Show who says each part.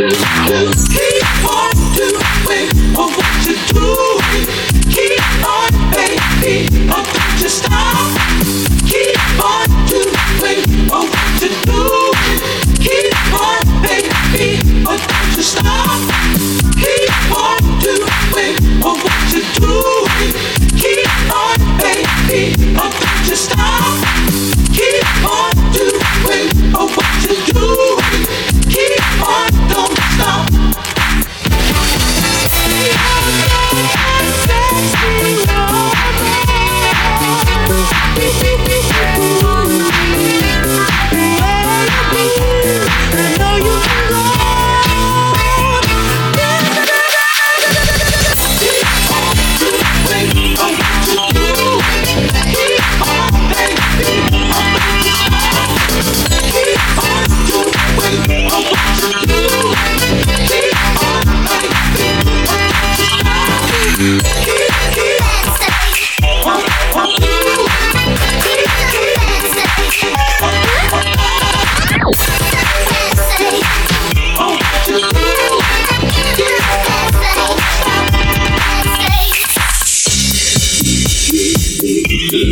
Speaker 1: Hey.